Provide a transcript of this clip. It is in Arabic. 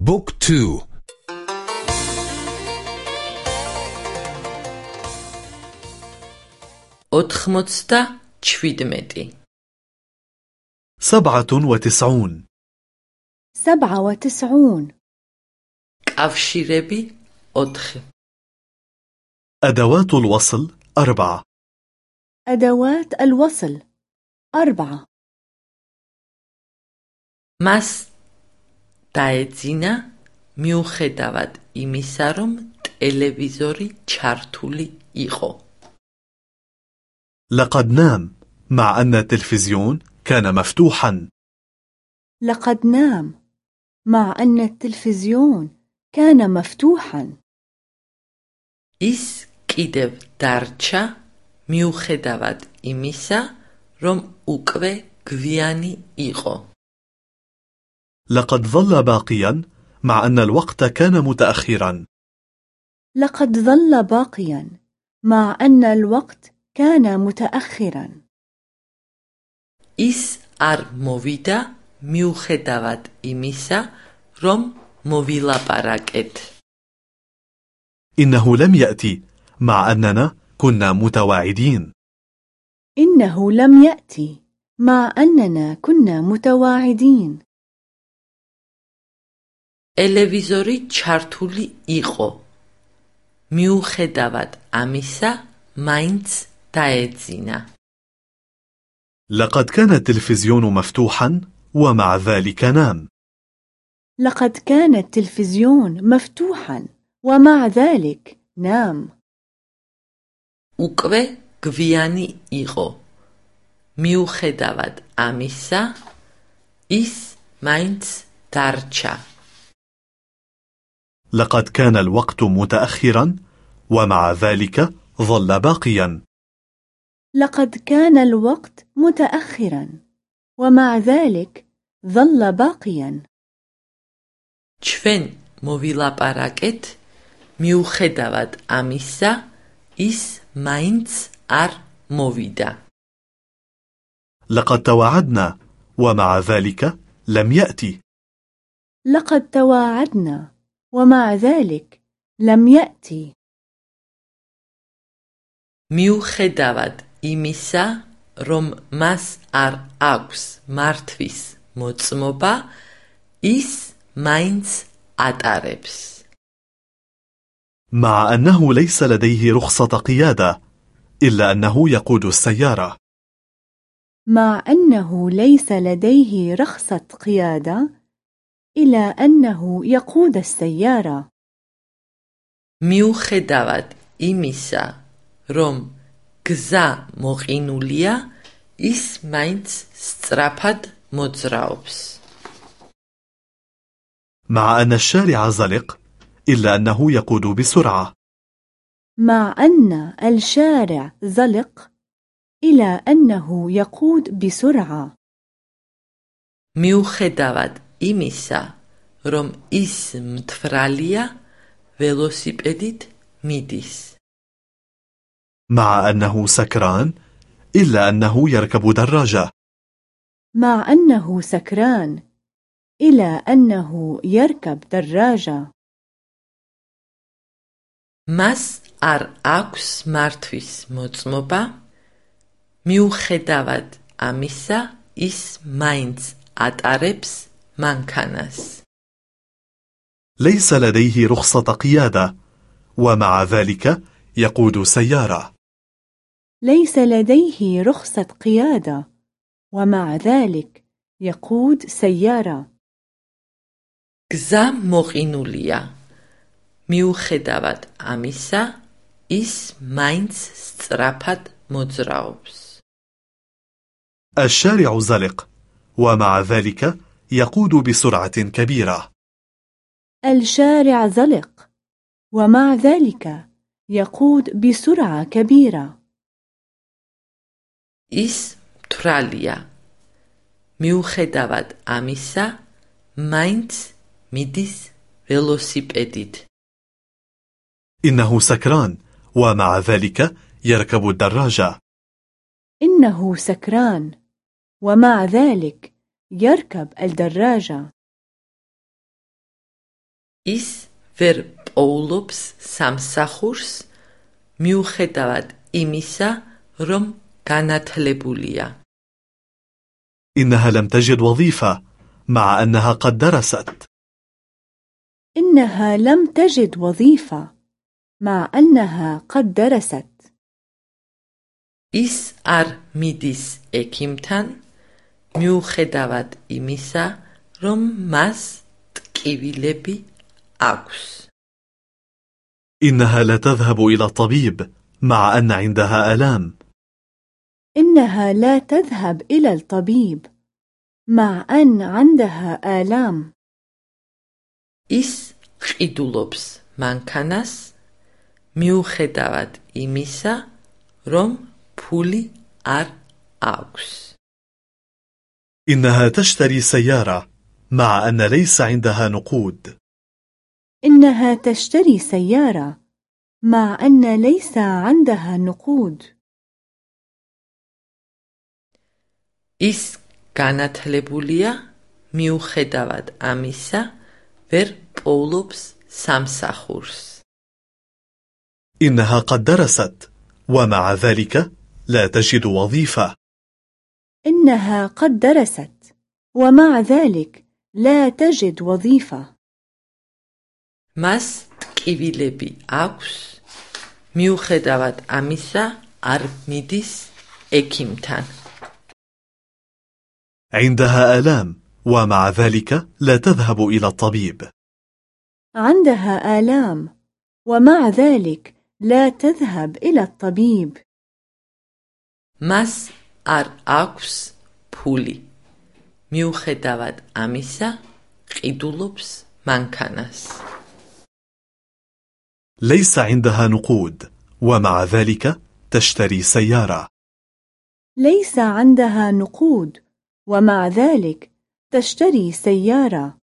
book two. ოთხმოცდაჩვიდმეტი سبعة وتسعون. سبعة وتسعون. კავშირები ოთხი. أدوات الوصل أربعة. أدوات الوصل أربعة. مس დაეძინა მიუხედავად იმისა, რომ ტელევიზორი ჩართული იყო. لقد نام مع أن التلفزيون كان مفتوحا. لقد نام مع أن التلفزيون كان مفتوحا. ის კიდევ დარჩა მიუხედავად იმისა, რომ უკვე გვიანი იყო. لقد ظل باقيا مع أن الوقت كان متأخرا لقد ظل باقيا مع أن الوقت كان متأخرا ის არ მოვიდა მიუხედავად იმისა, რომ მოვილაპარაკეთ. إنه لم يأتي مع أننا كنا متواعدين إنه لم يأتي مع أننا كنا متواعدين ტელევიზორი ჩართული იყო. მიუხედავად ამისა, მაინც დაეძინა. لقد كان التلفزيون مفتوحا ومع ذلك نام. لقد كان التلفزيون مفتوحا ومع ذلك نام. უკვე გვიანი იყო. მიუხედავად ამისა, ის მაინც დარჩა. لقد كان الوقت متأخرا ومع ذلك ظل باقيا لقد كان الوقت متأخرا ومع ذلك ظل باقيا ჩვენ მოვილაპარაკეთ მიუხედავად ამისა ის მაინც არ მოვიდა لقد تواعدنا ومع ذلك لم يأتي لقد تواعدنا ومع ذلك لم يأتي მიუხედავად იმისა, რომ მას არ აქვს მართვის მოწმობა, ის მაინც ატარებს. مع أنه ليس لديه رخصة قيادة إلا أنه يقود السيارة مع أنه ليس لديه رخصة قيادة إلى أنه يقود السيارة. მიუხედავად იმისა, რომ გზა მოყინულია, ის მაინც სწრაფად მოძრაობს. مع أن الشارع زلق إلا أنه يقود بسرعة مع أن الشارع زلق إلى أنه يقود بسرعة მიუხედავად იმისა, რომ ის მთვრალია, ველოსიპედით მიდის. مع أنه سكران إلا أنه يركب دراجة مع أنه سكران إلى أنه يركب دراجة მას არ აქვს მართვის მოწმობა, მიუხედავად ამისა, ის მაინც ატარებს مانكاناس ليس لديه رخصة قيادة ومع ذلك يقود سيارة ليس لديه رخصة قيادة ومع ذلك يقود سيارة გზა მოყინულია. მიუხედავად ამისა, ის მაინც სწრაფად მოძრაობს. الشارع زلق ومع ذلك يقود بسرعة كبيرة الشارع زلق ومع ذلك يقود بسرعة كبيرة ის მთვრალია. მიუხედავად ამისა, მაინც მიდის ველოსიპედით. إنه سكران ومع ذلك يركب الدراجة إنه سكران ومع ذلك يركب الدراجة ის ვერ პოულობს სამსახურს მიუხედავად იმისა, რომ განათლებულია. إنها لم تجد وظيفة مع أنها قد درست إنها لم تجد وظيفة مع أنها قد درست ის არ მიდის ექიმთან მიუხედავად იმისა, რომ მას ტკივილები აქვს. إنها لا تذهب إلى الطبيب مع أن عندها آلام إنها لا تذهب إلى الطبيب مع أن عندها آلام ის ყიდულობს მანქანას მიუხედავად იმისა, რომ ფული არ აქვს. إنها تشتري سيارة مع أن ليس عندها نقود إنها تشتري سيارة مع أن ليس عندها نقود ის განათლებულია მიუხედავად ამისა ვერ პოულობს სამსახურს. إنها قد درست ومع ذلك لا تجد وظيفة إنها قد درست ومع ذلك لا تجد وظيفة მას ტკივილები აქვს მიუხედავად ამისა არ მიდის ექიმთან. عندها آلام ومع ذلك لا تذهب إلى الطبيب عندها آلام ومع ذلك لا تذهب إلى الطبيب მას არ აქვს ფული. მიუხედავად ამისა, ყიდულობს მანქანას. ليس عندها نقود ومع ذلك تشتري سيارة ليس عندها نقود ومع ذلك تشتري سيارة